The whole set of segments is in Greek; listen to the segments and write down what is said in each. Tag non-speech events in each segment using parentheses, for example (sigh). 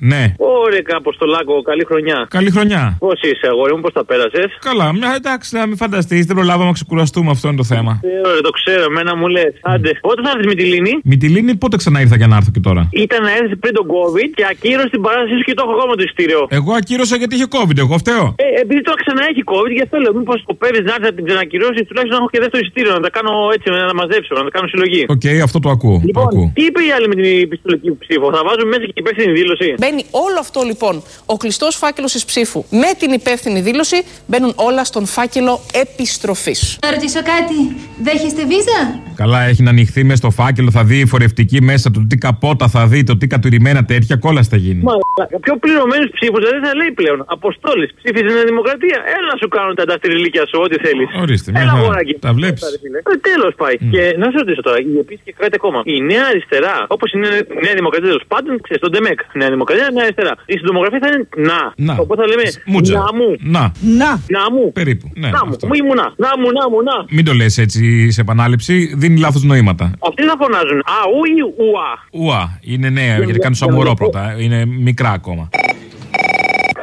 Ναι. Ωρε Αποστολάκο, καλή χρονιά. Καλή χρονιά. Πώς είσαι, αγόρι μου, πώς τα πέρασες; Καλά, μια εντάξει, να μην φανταστείς, δεν προλάβαμε να ξεκουραστούμε, αυτό είναι το θέμα. Ωραία, το ξέρω, εμένα μου λες. Άντε, πότε θα έρθεις με τη λίνη; Με τη Λίνη πότε ξανά ήρθα για να έρθω και τώρα; Ήταν να έρθεις πριν τον COVID και ακύρωσε την παράστασή σου και το έχω ακόμα το ειστήριο. Εγώ ακύρωσα γιατί είχε COVID, εγώ φταίω. Ε, επειδή τώρα ξανά έχει COVID, γι' αυτό λέω. Μήπως σκοπεύεις να έρθεις να την ξανακυρώσεις, τουλάχιστον να έχω και δεύτερο ειστήριο, να τα κάνω έτσι, να τα μαζέψω, να τα κάνω συλλογή. Οκ, αυτό το ακούω. το ακούω. Λοιπόν, τι είπε η άλλη με την επιστολική ψήφο, θα βάζουμε μέσα και υπεύθυνη δήλωση. Μπαίνει όλο αυτό λοιπόν, ο κλειστός φάκελος της ψήφου με την υπεύθυνη δήλωση, μπαίνουν όλα στον φάκελο επιστροφής. Να ρωτήσω κάτι. Δέχεστε βίζα; Καλά, έχει να ανοιχθεί μέσα στο φάκελο, θα δει η εφορευτική μέσα, το τι καπότα θα δει, το τι κατουρημένα τέτοια, κόλλα θα γίνει. Μα πιο πληρωμένους ψήφους δεν θα λέει πλέον. Αποστόλης, ψήφιζε Νέα Δημοκρατία. Έλα να σου κάνουν τα ανταστηριλίκια σου, ό,τι θέλεις. Ορίστε, μια Έλα, χαρά. αγοράκι. Τα βλέπεις. Ε, Τέλος πάει. Και να σε ρωτήσω τώρα, η επίση και κράτη ακόμα. Η Νέα Αριστερά, όπως είναι η Νέα Δημοκρατία τέλος πάντων, ξέρεις τον Ντεμεκ. Νέα Δημοκρατία, Νέα Αριστερά. Η συντομογραφία θα είναι να. Να. Οπότε θα λέμε Μούτζα. να μου. Να, Να μου. περίπου. Ναι, Να μου. αυτό. Μου ήμουν να. Να μου, να μου, να. Μην το λες έτσι σε επανάληψη, δίνει λάθος νοήματα. Αυτοί θα φωνάζουν. Α, ου ή ουα. Ουα, είναι νέα, γιατί κάνουν σαμουρό πρώτα. Είναι μικρά ακόμα.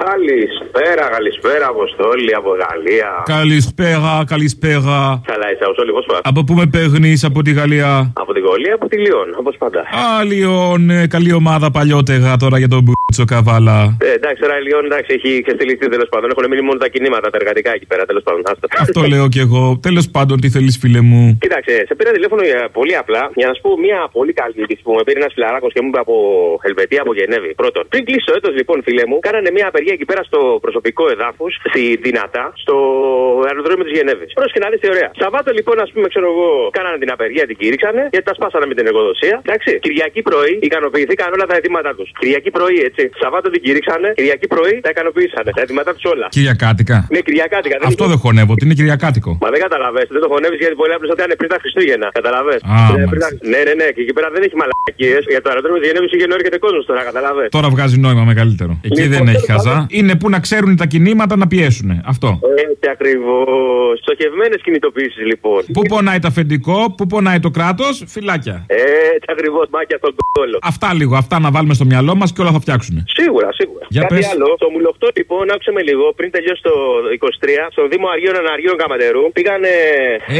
Καλησπέρα, καλησπέρα, Αποστόλη από Γαλλία. Καλησπέρα, καλησπέρα. Καλά, είσαι ο Σόλι, πώς πας; Από πού με παίρνεις από τη Γαλλία; Από την Γαλλία, από τη Λιόν, όπως πάντα. Α, Λιόν, ε, καλή ομάδα παλιότερα τώρα για τον Μπούτσο Καβάλα. Ε, εντάξει, τώρα η Λιόν εντάξει, έχει ξεστηλιστεί τέλος πάντων. Έχουν μείνει μόνο τα κινήματα, τα εργατικά εκεί πέρα τέλος πάντων. Άστα. Αυτό λέω κι εγώ. Τέλος πάντων, τι θέλεις, φίλε μου; Κοίταξε, σε πήρα τηλέφωνο για πολύ απλά για να σου πω μια πολύ καλή είδηση που με πήρε ένας φιλαράκος και μου είπε από Ελβετία, από Γενέβη. Πρώτον, πριν κλείσει το έτος, λοιπόν, φίλε μου, κάνανε μια απεργία εκεί πέρα στο προσωπικό εδάφο, στη Δυνατά, στο αεροδρόμιο της Γενέβης. Πρόσεχε να δεις τι ωραία. Σαββάτο, λοιπόν, ας πούμε, ξέρω εγώ, κάνανε την απεργία, την κήρυξανε γιατί τα σπάσανε με την εργοδοσία. Εντάξει. Κυριακή πρωί ικανοποιηθήκαν όλα τα αιτήματά τους. Κυριακή πρωί, έτσι. Σαββάτο την κήρυξανε, Κυριακή πρωί τα ικανοποίησανε. Τα αιτήματά τους όλα. Κυριακάτικα. Ναι, Κυριακάτικα. δεν Αυτό είναι- δεν χωνεύω, ότι είναι Κυριακάτικο. Μα δεν καταλαβαίνετε, δεν το χωνεύεις γιατί πολύ απλώς ότι είναι πριν τα Χριστούγεννα. Καταλαβέ. Α, μάλιστα. Ναι, ναι, ναι, και εκεί πέρα δεν έχει μαλακίες. Για το αεροδρόμιο της Γενέβης είχε έρχεται κόσμος τώρα, καταλαβέ. Τώρα βγάζει νόημα μεγαλύτερο. Εκεί Λοιπόν, δεν έχει τέλος χαζά. Είναι που να ξέρουν τα κινήματα να πιέσουν. Αυτό. Έτσι ακριβώς. Στοχευμένες κινητοποιήσεις λοιπόν. Πού πονάει το αφεντικό, πού πονάει το κράτος, φυλάκια. Έτσι ακριβώς, μάκια στον κόλο. Αυτά λίγο, αυτά να βάλουμε στο μυαλό μας και όλα θα φτιάξουν. Σίγουρα, σίγουρα. Για Κάτι πες. άλλο. Το μουλοχτό λοιπόν, άκουσε με λίγο, πριν τελειώσει το 23, στο Δήμο Αργίων Αναργίων Καματερού, πήγανε.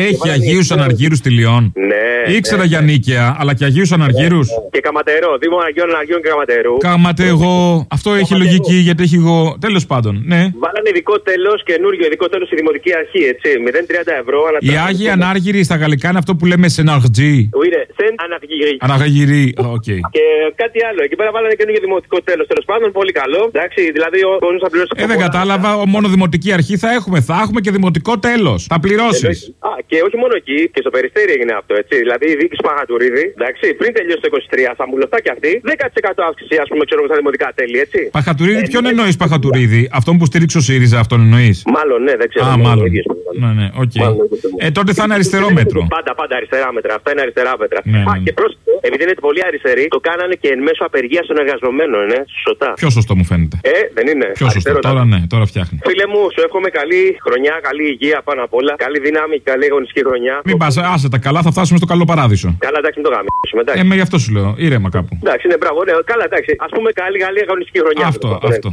Έχει Αγίους Αναργύρους στη Λιόν. Ναι. Ήξερα ναι, για νίκαια, αλλά και Αγίους Αναργύρους. Και Καματερό, Δήμο Αργίων Αναργίων και Καματερού. Κάματε εγώ. Αυτό έχει λογική γιατί έχει εγώ. Τέλος πάντων, ναι. Βάλανε ειδικό τέλος, καινούριο ειδικό τέλος στη Δημοτική Αρχή, έτσι. 0,30 ευρώ ανά Οι Άγιοι Ανάργυροι στα γαλλικά είναι αυτό που λέμε σεναρτζή. Είναι Saint Αναργυρί. Αναγαγυρί, οκ. Και κάτι άλλο. Εκεί πέρα βάλανε καινούργιο δημοτικό τέλος. Τέλος πάντων, πολύ καλό. Εντάξει, δηλαδή ο κόσμο θα πληρώσεις. Ε, δεν κατάλαβα, ο- μόνο δημοτική αρχή θα έχουμε. Θα έχουμε και δημοτικό τέλος. Θα πληρώσεις. Α, και όχι μόνο εκεί, και στο περιστέρι έγινε αυτό, έτσι. Δηλαδή η διοίκηση Παχατουρίδη, εντάξει, πριν τελειώσει το 23, θα μου λεφτά και αυτή, 10% αύξηση, ας πούμε, ξέρω εγώ, στα δημοτικά τέλη, έτσι. Παχατουρίδη, Ε, ποιον ναι. εννοείς Παχατουρίδη, αυτόν που στήριξε ο ΣΥΡΙΖΑ, αυτόν εννοείς; Μάλλον, ναι, δεν ξέρω. Α, ναι, μάλλον. ο ίδιος. Ναι, ναι, οκ. Μάλλον, δεν ξέρω. Ε, τότε θα είναι αριστερό μέτρο. Πάντα, πάντα αριστερά μέτρα. Αυτά είναι αριστερά μέτρα. Ναι, Α, ναι. και πρόσεχε, επειδή είναι πολύ αριστεροί, το κάνανε και εν μέσω απεργίας των εργαζομένων, ναι, σωστά. Πιο σωστό μου φαίνεται. Ε, δεν είναι. Πιο σωστό. Αριστερό, Τώρα ναι, τώρα φτιάχνει. Φίλε μου, σου εύχομαι καλή χρονιά, καλή υγεία πάνω απ' όλα. Καλή δύναμη και καλή αγωνιστική χρονιά. Μην πας, άσε τα καλά, θα φτάσουμε στο καλό παράδεισο. Καλά, εντάξει, μην το γαμήσουμε. Εντάξει. Ε, με γι' αυτό σου λέω. Ήρεμα κάπου. Εντάξει, είναι μπράβο. Ναι, καλά, εντάξει. Α πούμε καλή, καλή αγωνιστική χρονιά. Αυτό, Ναι. αυτό.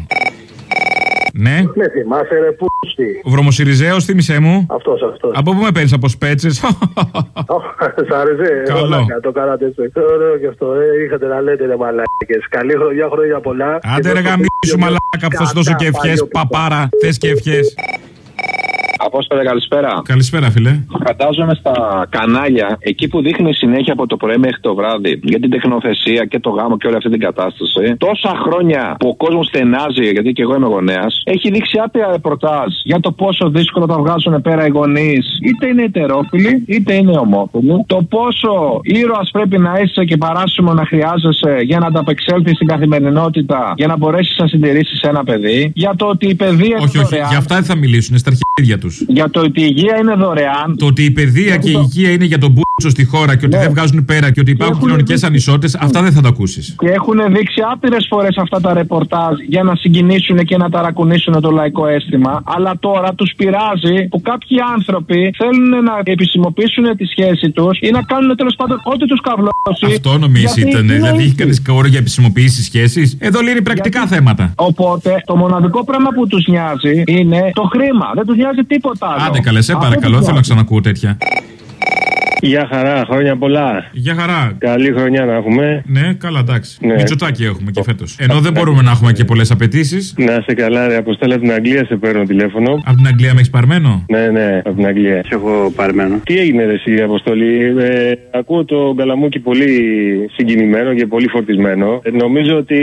Ναι. Με θυμάσαι ρε πούστη. Βρωμοσυριζέος, θύμισε μου. Αυτός, αυτός. Από πού με παίρνεις από σπέτσες; Ω, Σ' άρεσε. (laughs) Καλό. Μαλάκα, Το κάνατε έτσι. Ωραίο και αυτό. Ε, είχατε να λέτε ρε μαλάκες. Καλή χρονιά, χρόνια πολλά. Άντε Και ρε το γαμίσου πιο- μαλάκα που θα σου δώσω και Κατά ευχές. παλιό Παπάρα, θες και ευχές. Απόστολε, καλησπέρα. Καλησπέρα, φίλε. Φαντάζομαι στα κανάλια, εκεί που δείχνει συνέχεια από το πρωί μέχρι το βράδυ για την τεχνοθεσία και το γάμο και όλη αυτή την κατάσταση. Τόσα χρόνια που ο κόσμος στενάζει, γιατί και εγώ είμαι γονέας, έχει δείξει άπειρα ρεπορτάζ για το πόσο δύσκολο τα βγάζουν πέρα οι γονείς, είτε είναι ετερόφιλοι είτε είναι ομόφιλοι. Το πόσο ήρωας πρέπει να είσαι και παράσημο να χρειάζεσαι για να ανταπεξέλθεις στην καθημερινότητα, για να μπορέσεις να συντηρήσεις ένα παιδί. Για το ότι η παιδεία Όχι, είναι όχι, δωρεάν. για αυτά δεν θα μιλήσουν, στα αρχίδια τους. Για το ότι η υγεία είναι δωρεάν. Το ότι η παιδεία και η υγεία είναι για τον μπου στη χώρα και ότι Ναι. δεν βγάζουν πέρα και ότι υπάρχουν έχουν κοινωνικές δείξει- ανισότητες, αυτά δεν θα τα ακούσεις. Και έχουν δείξει άπειρες φορές αυτά τα ρεπορτάζ για να συγκινήσουν και να ταρακουνήσουν το λαϊκό αίσθημα. Αλλά τώρα τους πειράζει που κάποιοι άνθρωποι θέλουν να επισημοποιήσουν τη σχέση τους ή να κάνουν τέλος πάντων ό,τι τους καβλώσει. Αυτό νομίζεις Γιατί ήταν. είναι Δηλαδή, έχει ήσυχοι. κανεί κόρο για επισημοποιήσεις σχέσεις; Εδώ λύνει πρακτικά θέματα. Οπότε το μοναδικό πράγμα που τους νοιάζει είναι το χρήμα. Δεν τους νοιάζει τίποτα άλλο. Άντε καλέ, σε Αυτό παρακαλώ, τους θέλω να νοιάζει. ξανακούω τέτοια. Γεια χαρά, χρόνια πολλά. Για χαρά. Καλή χρονιά να έχουμε. Ναι, καλά, εντάξει. Ναι. Μητσοτάκι έχουμε και φέτος. Ενώ δεν μπορούμε να έχουμε και πολλές απαιτήσεις. Να είσαι καλά, ρε Αποστέλα από την Αγγλία σε παίρνω τηλέφωνο. Από την Αγγλία με έχεις παρμένο; Ναι, ναι, από την Αγγλία. Σε έχω παρμένο. Τι έγινε, ρε, εσύ, Αποστολή. Ε, ακούω το Καλαμούκι πολύ συγκινημένο και πολύ φορτισμένο. Ε, νομίζω ότι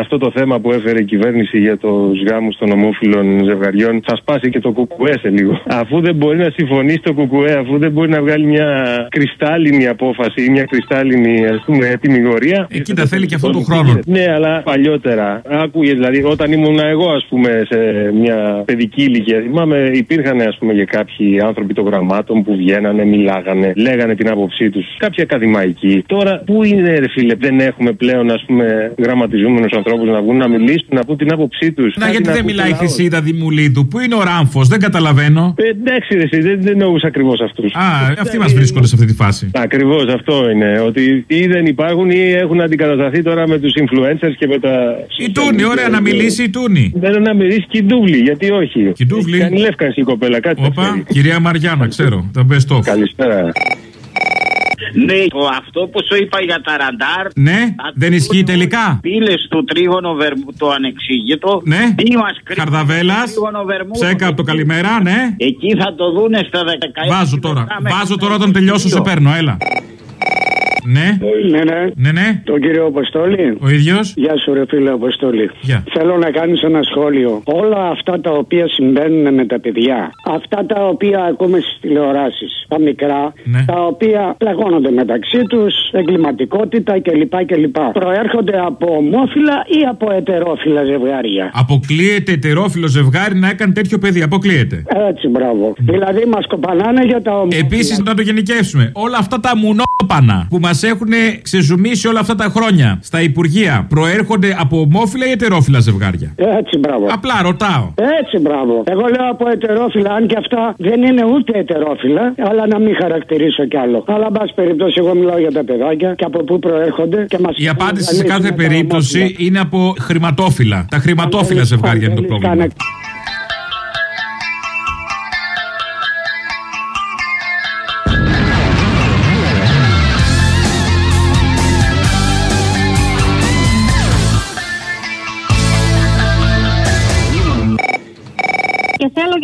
αυτό το θέμα που έφερε η κυβέρνηση για τους γάμους των ομόφυλων ζευγαριών θα σπάσει και το κουκουέ σε λίγο. Αφού δεν μπορεί να συμφωνήσει το κουκουέ, αφού δεν μπορεί να βγάλει μια κρυστάλλινη απόφαση ή μια κρυστάλλινη ας πούμε, επιμηγορία. Ε, κοίτα, θέλει και αυτό του χρόνου. Ναι, αλλά παλιότερα. Άκουγε, δηλαδή, όταν ήμουν εγώ, ας πούμε, σε μια παιδική ηλικία, θυμάμαι, υπήρχαν, ας πούμε, και κάποιοι άνθρωποι των γραμμάτων που βγαίνανε, μιλάγανε, λέγανε την άποψή τους. Κάποιοι ακαδημαϊκοί. Τώρα, πού είναι, ρε φίλε, δεν έχουμε πλέον, ας πούμε, γραμματιζόμενου ανθρώπους να βγουν να μιλήσουν, να πούν την άποψή τους. Να, γιατί δεν μιλάει η Χρυσίδα Δημουλίδου. Πού είναι ο Ράμφος, δεν καταλαβαίνω. Ε, εντάξει, ρε, εσύ, δεν, δεν εννοούσα ακριβώς αυτούς. Α, αυτοί μας βρίσκονται σε αυτή τη φάση. Ακριβώς αυτό είναι. Ότι ή δεν υπάρχουν ή έχουν αντικατασταθεί τώρα με τους influencers και με τα. Η Τούνη, ωραία να μιλήσει η Τούνη. Θέλω να μιλήσει και η Ντούβλη, γιατί όχι. Κιντούβλη. Έχει Κάνει λεύκανση η κοπέλα, κάτι τα Όπα, ξέρει. κυρία Μαριάννα, ξέρω. Τα best of. Καλησπέρα. Ναι, το αυτό που σου είπα για τα ραντάρ. Ναι, δεν ισχύει τελικά. Πύλες του τρίγωνο βερμού, το ανεξήγητο. Ναι. Τι μας κρύβει Χαρδαβέλας. το τρίγωνο Βερμούδο. Ψέκα από το καλημέρα, ναι. Εκεί θα το δούνε στα 16. Βάζω τώρα. λεπτά μέχρι Βάζω τα τώρα όταν τελειώσω, σε 22. παίρνω, έλα. Ναι, Ναι, ναι. ναι, ναι. Τον κύριο Αποστόλη. Ο ίδιος. Γεια σου, ρε φίλε Αποστόλη. Γεια. Θέλω να κάνεις ένα σχόλιο. Όλα αυτά τα οποία συμβαίνουν με τα παιδιά, αυτά τα οποία ακούμε στις τηλεοράσεις, τα μικρά, Ναι. τα οποία πλαγώνονται μεταξύ τους, εγκληματικότητα κλπ. κλπ. Προέρχονται από ομόφυλα ή από ετερόφυλα ζευγάρια. Αποκλείεται ετερόφιλο ζευγάρι να έκανε τέτοιο παιδί. Αποκλείεται. Έτσι, μπράβο. Δηλαδή μας κοπανάνε για τα ομόφυλα. Επίσης, να το γενικεύσουμε. Όλα αυτά τα μουνόπανα που μας έχουν ξεζουμίσει όλα αυτά τα χρόνια στα Υπουργεία προέρχονται από ομόφυλα ή ετερόφιλα ζευγάρια; Έτσι, μπράβο. Απλά ρωτάω. Έτσι, μπράβο. Εγώ λέω από ετερόφυλα, αν και αυτά δεν είναι ούτε ετερόφυλα, αλλά να μην χαρακτηρίσω κι άλλο. Αλλά, εν πάση περιπτώσει, εγώ μιλάω για τα παιδάκια και από πού προέρχονται και μας Η απάντηση σε κάθε περίπτωση είναι από χρηματόφυλλα. Τα χρηματόφυλλα ζευγάρια είναι το πρόβλημα.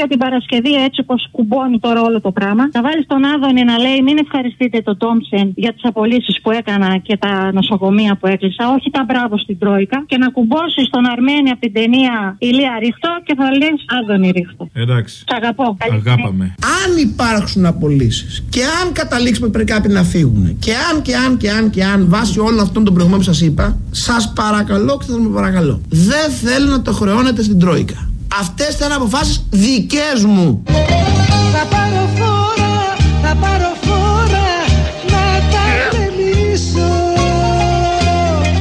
Για την Παρασκευή, έτσι όπως κουμπώνει τώρα όλο το πράγμα, να βάλεις τον Άδωνη να λέει: Μην ευχαριστείτε τον Τόμψεν για τις απολύσεις που έκανα και τα νοσοκομεία που έκλεισα. Όχι τα μπράβο στην Τρόικα. Και να κουμπώσεις τον Αρμένη από την ταινία Ηλία Ρίχτο και θα λες Άδωνη Ρίχτο. Εντάξει. Σ' αγαπώ. Καλή Αγάπαμε. Αν υπάρξουν απολύσεις και αν καταλήξουμε πρέπει κάποιοι να φύγουν και αν και αν και αν και αν βάσει όλων αυτών των προηγούμενων που σας είπα, σας παρακαλώ και θα με παρακαλώ. Δεν θέλω να το χρεώνετε στην Τρόικα. Αυτές θα είναι αποφάσεις δικές μου. Θα πάρω φόρα, θα πάρω φόρα να τα γεμίσω.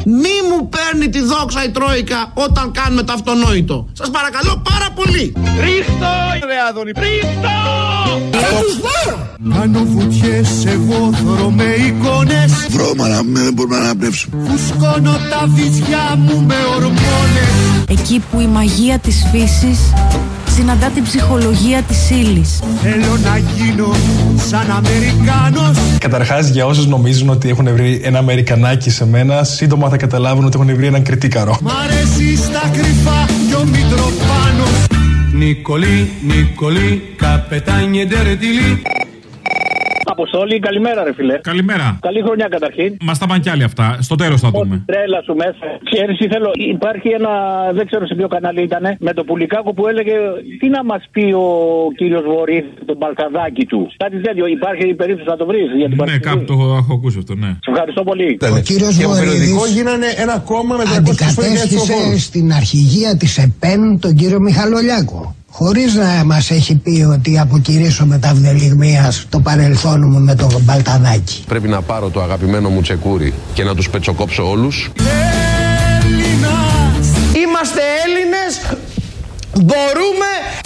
Μη μου παίρνει τη δόξα η Τρόικα όταν κάνουμε το αυτονόητο. Σας παρακαλώ πάρα πολύ. Ρίχτω, ρε Άδωνη, ρίχτω! Κάνω βουτιές σε βόθρο με εικόνες Βρώμα να πούμε δεν μπορούμε να αναπνεύσουμε Φουσκώνω τα βυζιά μου με ορμόνες Εκεί που η μαγεία της φύσης συναντά την ψυχολογία της ύλης. Θέλω να γίνω σαν Αμερικάνος Καταρχάς, για όσους νομίζουν ότι έχουν βρει ένα Αμερικανάκι σε μένα, σύντομα θα καταλάβουν ότι έχουν βρει έναν κριτήκαρο. Μ' αρέσει στα κρυφά κι ο Μητροπάνος Νικολή, Νικολή, καπετάνιε ντερετιλή Αποστόλη, καλημέρα, ρε φιλέ. Καλημέρα. Καλή χρονιά καταρχήν. Μας τα πάνε κι άλλοι αυτά. Στο τέλος θα δούμε. Τρέλα σου μέσα. Ξέρεις τι θέλω. Υπάρχει ένα, δεν ξέρω σε ποιο κανάλι ήταν, με το πουλικάκο που έλεγε τι να μας πει ο κύριος Βορύδης, τον Μπαλκαδάκι του. Κάτι τέτοιο. Υπάρχει η περίπτωση να το βρεις για την Ναι, Παρασκευή; κάπου το έχω ακούσει αυτό, ναι. Σε ευχαριστώ πολύ. Ο κύριος Και από περιοδικό Βορύδης γίνανε ένα κόμμα με 320 αντικατέστησε στην αρχηγία της ΕΠΕΝ τον κύριο Μιχαλολιάκο. Χωρίς να μας έχει πει ότι αποκηρύσω με τα βδελιγμίας το παρελθόν μου με το μπαλταδάκι. Πρέπει να πάρω το αγαπημένο μου τσεκούρι και να τους πετσοκόψω όλους. Είμαστε Έλληνες, μπορούμε.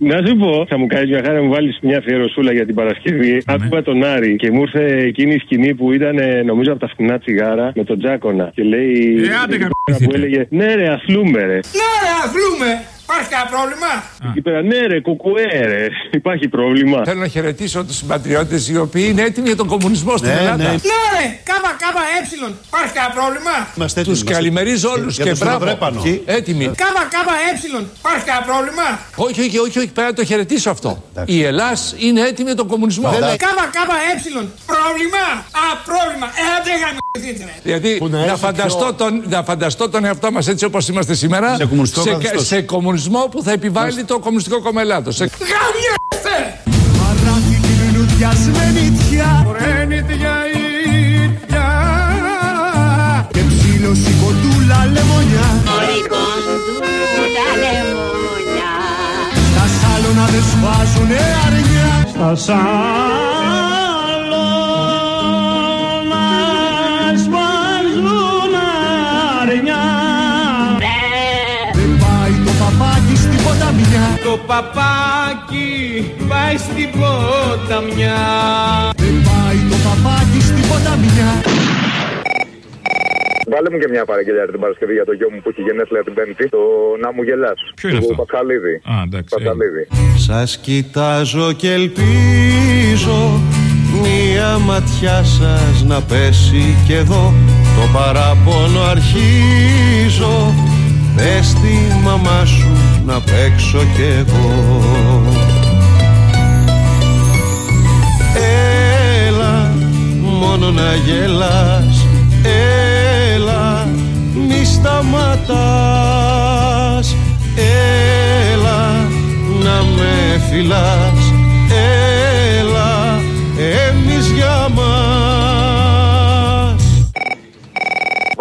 Να σου πω, θα μου κάνεις μια χάρη να μου βάλεις μια αφιερωσούλα για την Παρασκευή. Άκουγα τον Άρη και μου ήρθε εκείνη η σκηνή που ήταν, ε, νομίζω, από τα φτηνά τσιγάρα με τον Τζάκονα. Και λέει. Ε, άντε, που γαμηθείτε. έλεγε Ναι, ρε, αθλούμε, ρε. Ναι ρε αθλούμε, υπάρχει κανένα πρόβλημα; Εκεί πέρα, ναι, ρε, κουκουέ, ρε. Υπάρχει πρόβλημα. Θέλω να χαιρετήσω τους συμπατριώτες οι οποίοι είναι έτοιμοι για τον κομμουνισμό στην Ελλάδα. Ναι ρε, κάβα κάβα έψιλον, υπάρχει κανένα πρόβλημα; Τους καλημερίζω όλους και μπράβο. Έτοιμοι. Κάβα κάβα έψιλον, υπάρχει κανένα πρόβλημα; Όχι, όχι, όχι, όχι, πρέπει να το χαιρετήσω αυτό. Η Ελλάδα είναι έτοιμη για τον κομμουνισμό. Κάβα κάβα έψιλον, πρόβλημα; Α, πρόβλημα. Ε, άντε γαμηθείτε ρε. Δηλαδή να φανταστώ, τον, να φανταστώ τον εαυτό μας έτσι όπως είμαστε σήμερα Σε κομμουνιστικό σε, καθεστώς. σε κομμουνισμό που θα επιβάλλει το Κομμουνιστικό Κόμμα Ελλάδος. Σε... Γαμιέστε! Παράθη την λουδιασμένη τιά Φορένεται για ίδια Και ψήλωση κοντούλα λεμονιά Τα σάλωνα δεν σβάζουνε αρνιά Στα σάλωνα Το παπάκι πάει στην ποταμιά. Δεν πάει το παπάκι στην ποταμιά Βάλε μου και μια παραγγελία την Παρασκευή για το γιο μου που έχει γενέθλια την Πέμπτη. Το να μου γελάς. Ποιος είναι αυτό; Πασχαλίδη. Α, εντάξει. Πασχαλίδη. Σας κοιτάζω και ελπίζω Μία ματιά σας να πέσει και εδώ Το παράπονο αρχίζω Πες τη μαμά σου να παίξω κι εγώ. Έλα μόνο να γελάς. Έλα μη σταματάς. Έλα να με φυλάς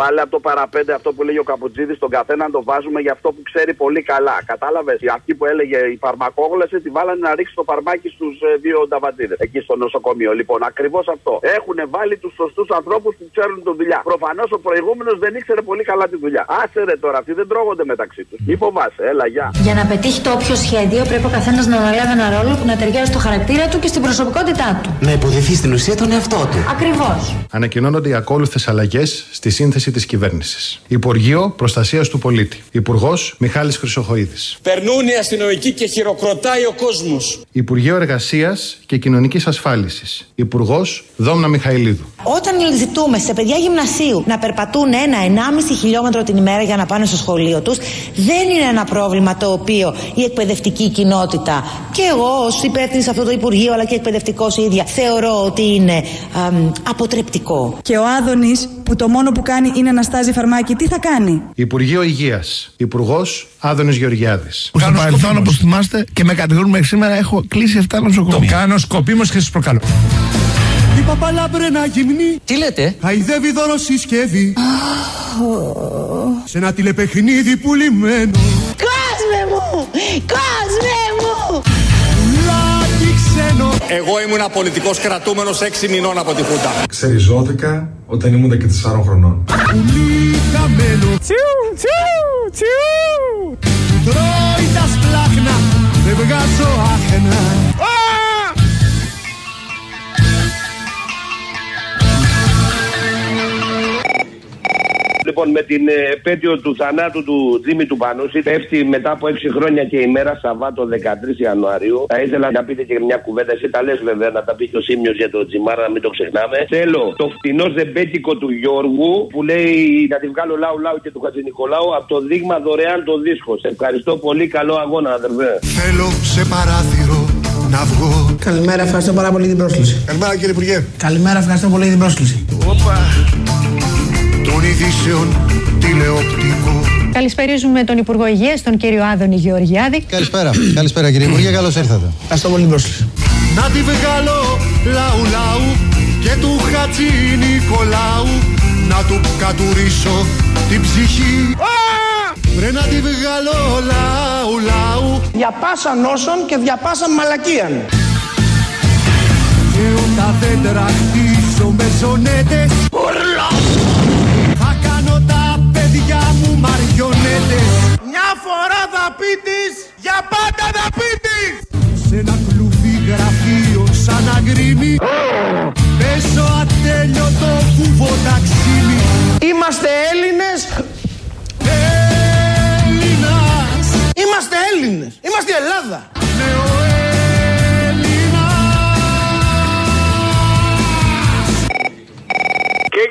Βάλε από το παραπέντε αυτό που λέγει ο Καπουτζίδη στον καθένα να το βάζουμε για αυτό που ξέρει πολύ καλά. Κατάλαβες. Η αρχή που έλεγε η φαρμακόγλωση τη βάλανε να ρίξει το φαρμάκι στους δύο νταβαντζίδε εκεί στο νοσοκομείο. Λοιπόν, ακριβώς αυτό. Έχουν βάλει τους σωστούς ανθρώπους που ξέρουν τη δουλειά. Προφανώς ο προηγούμενος δεν ήξερε πολύ καλά τη δουλειά. Άσε ρε τώρα, αυτοί δεν τρώγονται μεταξύ τους. Μη φοβάσαι, έλα, γεια. Για να πετύχει το όποιο σχέδιο, πρέπει ο καθένας να αναλάβει ένα ρόλο που να ταιριάζει στο χαρακτήρα του και στην προσωπικότητά του. Να υποδηθεί στην ουσία τον εαυτό του. Ακριβώς. Ανακοινώνονται οι ακόλουθες αλλαγές στη σύνθεση της κυβέρνησης. Υπουργείο Προστασίας του Πολίτη. Υπουργός Μιχάλης Χρυσοχοίδης. Περνούν οι αστυνομικοί και χειροκροτάει ο κόσμος. Υπουργείο Εργασίας και Κοινωνικής Ασφάλισης. Υπουργός Δόμνα Μιχαηλίδου. Όταν ζητούμε σε παιδιά γυμνασίου να περπατούν ένα-ενάμιση χιλιόμετρο την ημέρα για να πάνε στο σχολείο τους, δεν είναι ένα πρόβλημα το οποίο η εκπαιδευτική κοινότητα και εγώ ως υπεύθυνη σε αυτό το Υπουργείο, αλλά και εκπαιδευτικός ίδια, θεωρώ ότι είναι αμ, αποτρεπτικό. Και ο Άδωνης, που το μόνο που κάνει είναι να στάζει φαρμάκι, τι θα κάνει; Υπουργείο Υγείας. Υπουργός Άδωνης Γεωργιάδης. Στο παρελθόν, όπως θυμάστε, και με κατηγορούν μέχρι σήμερα, έχω κλείσει 7 νοσοκομεία. Το κάνω σκοπίμως και σας προκαλώ. Η παπαλάμπρενα γυμνή Τι λέτε; Χαϊδεύει δώρο συσκευή Σε ένα τηλεπαιχνίδι πουλημένο Κόσμε μου! Κόσμε μου! Λάκι ξένο Εγώ ήμουν πολιτικό κρατούμενος 6 μηνών από τη Χούντα. Ξεριζώθηκα όταν ήμουν και 4 χρονών. Πουλί χαμένο Τσιου, τσιου, τσιου. Τρώει τα σπλάχνα Δεν βγάζω άχνα Λοιπόν, με την ε, επέτειο του θανάτου του Τζίμι του Πανούση, πέφτει μετά από 6 χρόνια και ημέρα Σαββάτο 13 Ιανουαρίου. Θα ήθελα να πείτε και μια κουβέντα. Εσύ τα λες βέβαια, να τα πει και ο Σίμιος για το Τζιμάρα, να μην το ξεχνάμε. Θέλω το φτηνό ζεμπέτικο του Γιώργου που λέει να τη βγάλω λαού λαού και του Χατζη Νικολάου από το δείγμα δωρεάν το δίσκος. Σε ευχαριστώ πολύ, καλό αγώνα, αδερφέ. Θέλω σε παράθυρο να βγω Καλημέρα, ευχαριστώ πάρα πολύ την πρόσκληση. Καλημέρα κύριε Υπουργέ Καλημέρα, ευχαριστώ πολύ την πρόσκληση. Όπα Των ειδήσεων τηλεοπτικό Καλησπέριζουμε τον Υπουργό Υγείας, τον κύριο Άδωνη Γεωργιάδη. Καλησπέρα. Καλησπέρα κύριε Υπουργέ, καλώς ήρθατε. Ευχαριστώ πολύ την πρόσκληση. Να τη βγάλω λαού λαού και του Χατζη Νικολάου να του κατουρίσω την ψυχή Βρε να τη βγάλω λαού λαού Για πάσα νόσων και διαπάσα μαλακίαν. Και όταν δεν τραχτήσω με ζωνέτες Θα μαριονέτες Μια φορά θα πει της, για πάντα θα πει της. Σε ένα κλουβί γραφείο σαν αγκρίμι Πέσω ατέλειωτο κουβό ταξίμι Είμαστε Έλληνες, Έλληνας. Είμαστε Έλληνες, είμαστε η Ελλάδα.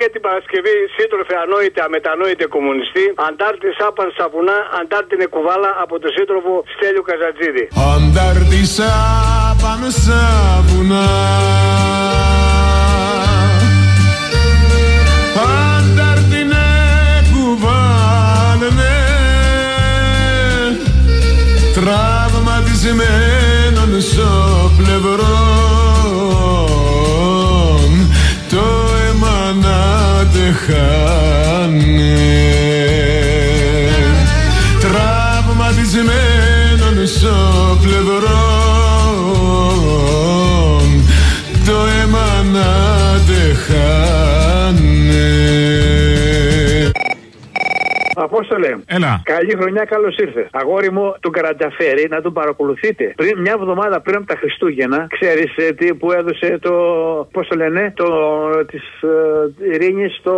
Για την Παρασκευή, σύντροφε ανόητε, αμετανόητε κομμουνιστή, αντάρτη άπαν στα βουνά, αντάρτηνε κουβάλα από το σύντροφο Στέλιο Καζατζίδη. Αντάρτησα πάνω στα βουνά. Αντάρτηνε κουβάλαινε Τραυματισμένον στο πλευρό Απόστολε. Έλα. Καλή χρονιά, καλώς ήρθες. Αγόρι μου, τον Καρατζαφέρη να τον παρακολουθείτε. Πριν, μια εβδομάδα πριν από τα Χριστούγεννα, ξέρεις τι που έδωσε το. Πώς το λένε, το. της ε, ειρήνης στο.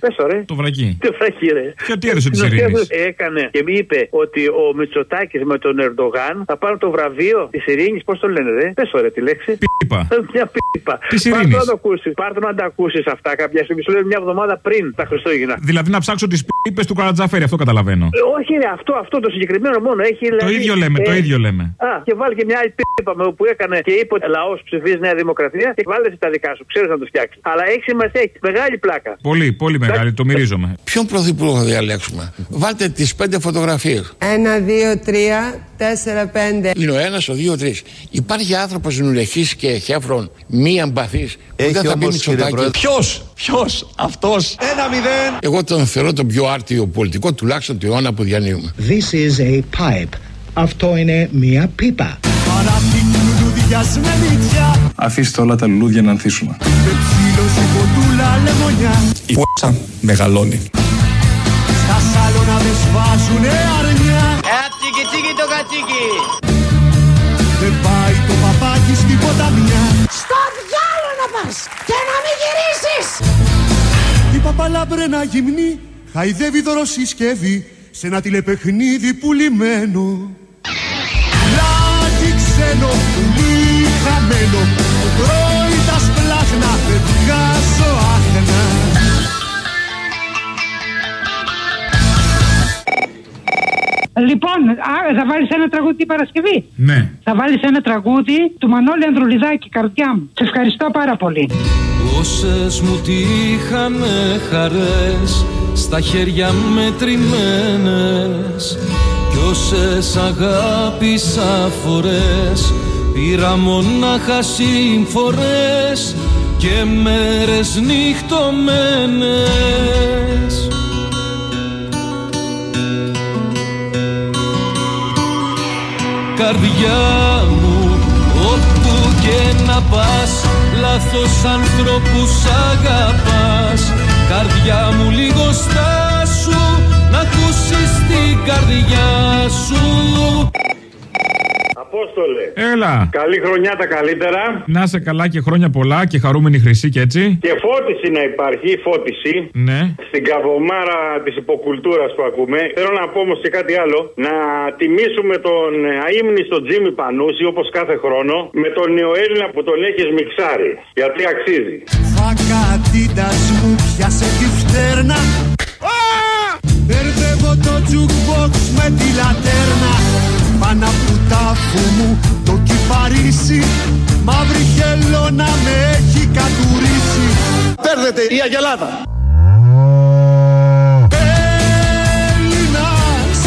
Πες ρε. Το βρακί. Το βρακί, ρε. Και τι έδωσε της Στην ουσία ειρήνης; Έκανε και μου είπε ότι ο Μητσοτάκης με τον Ερντογάν θα πάρουν το βραβείο της ειρήνης. Πώς το λένε, ρε. Πες ρε τη λέξη. Πίπα. (laughs) Μια πίπα. Της Πάρ' το ειρήνης. να το ακούσεις. Πάρ' το να τα ακούσεις αυτά κάποια στιγμή. Σου λέει μια εβδομάδα πριν τα Χριστούγεννα. Δηλαδή να ψάξω τις πίπες του Καρατζαφέρη, αυτό καταλαβαίνω. Ε, Όχι, ρε, αυτό, αυτό το συγκεκριμένο μόνο έχει. Το δηλαδή, ίδιο λέμε, το ε, ίδιο λέμε. Α, και βάλει και μια άλλη πίπα με- που έκανε και είπε ότι λαός ψηφίζει Νέα Δημοκρατία και βάλε τα δικά σου. Ξέρεις να το φτιάξεις. Αλλά έχει σημασία, έχει μεγάλη πλάκα. Πολύ, πολύ μεγάλη, το μυρίζομαι. Ποιον πρωθυπουργό θα διαλέξουμε; Βάλτε τις πέντε φωτογραφίες. Ένα, δύο, τρία, τέσσερα, πέντε. Είναι ο ένας, ο δύο, τρεις. Υπάρχει άνθρωπος νουλεχής και χέφρον, μη εμπαθής που Έχει δεν θα μπει όμως, κύριε Μητσοτάκη. Πρόεδρε. Ποιος, ποιος, αυτός; Ένα μηδέν. Εγώ τον θεωρώ τον πιο άρτιο πολιτικό, τουλάχιστον του αιώνα που διανύουμε. This is a pipe. Αυτό είναι μία πίπα. Παρά την λουλουδιασμένη τιά Αφήστε όλα τα λουλούδια να ανθίσουν. Με ψήλωση κοντούλα λεμονιά Η π***α μεγαλώνει. Στα σάλωνα με σβάζουνε αρνιά Τσίκι τσίκι το κατσίκι. Δεν πάει το παπάκι στην ποταμιά Στο διάλο να πας και να μην γυρίσεις. Η παπαλάμπρενα γυμνή χαϊδεύει δωροσυσκεύη σε ένα τηλεπαιχνίδι πουλημένο Λάκι ξένο, πουλί χαμένο που τρώει τα σπλάχνα δεν βγάζω Λοιπόν, α, θα βάλεις ένα τραγούδι την Παρασκευή; Ναι. Θα βάλεις ένα τραγούδι του Μανώλη Ανδρουλιδάκη, καρδιά μου. Σε ευχαριστώ πάρα πολύ. Όσες μου τύχανε χαρές στα χέρια μετρημένες κι όσες αγάπησα φορές πήρα μονάχα συμφορές και μέρες νυχτωμένες Καρδιά μου όπου και να πας Λάθος ανθρώπους αγαπάς. Καρδιά μου λίγο στάσου Να ακούσεις την καρδιά σου Απόστολε. Έλα. Καλή χρονιά τα καλύτερα. Να είσαι καλά και χρόνια πολλά και χαρούμενη χρυσή και έτσι. Και φώτιση να υπάρχει, φώτιση. Ναι. Στην καβομάρα της υποκουλτούρας που ακούμε. Θέλω να πω όμως και κάτι άλλο. Να τιμήσουμε τον αίμνηστο Τζίμι Πανούση όπως κάθε χρόνο με τον νεοέλληνα που τον έχεις μιξάρει. Γιατί αξίζει. Φακατίτας μου πιάσε τη φτέρνα Μπερδεύω το jukebox με τη λατέρνα Πάνω από τάφου μου το κυπαρίσι Μαύρη χελώνα με έχει κατουρίσει. Παίρνετε η Αγελάδα. Έλληνας.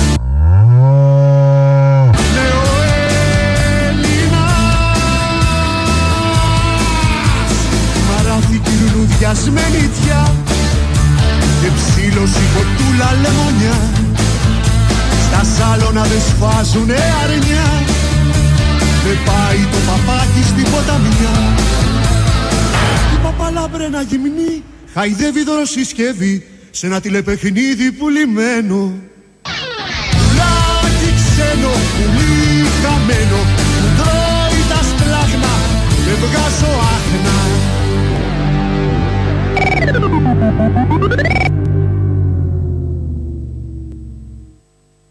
Νεοέλληνας με νητιά και ψήλωση κοτούλα λεμονιά τα σάλωνα δεν σφάζουνε αρνιά. Δεν πάει το παπάκι στην ποταμιά. Η παπαλαμπρένα γυμνή χαϊδεύει δωροσυσκευή σε ένα τηλεπαιχνίδι πουλημένο Πουλάκι ξένο, πουλί χαμένο Μου τρώει τα δεν βγάζω άχνα.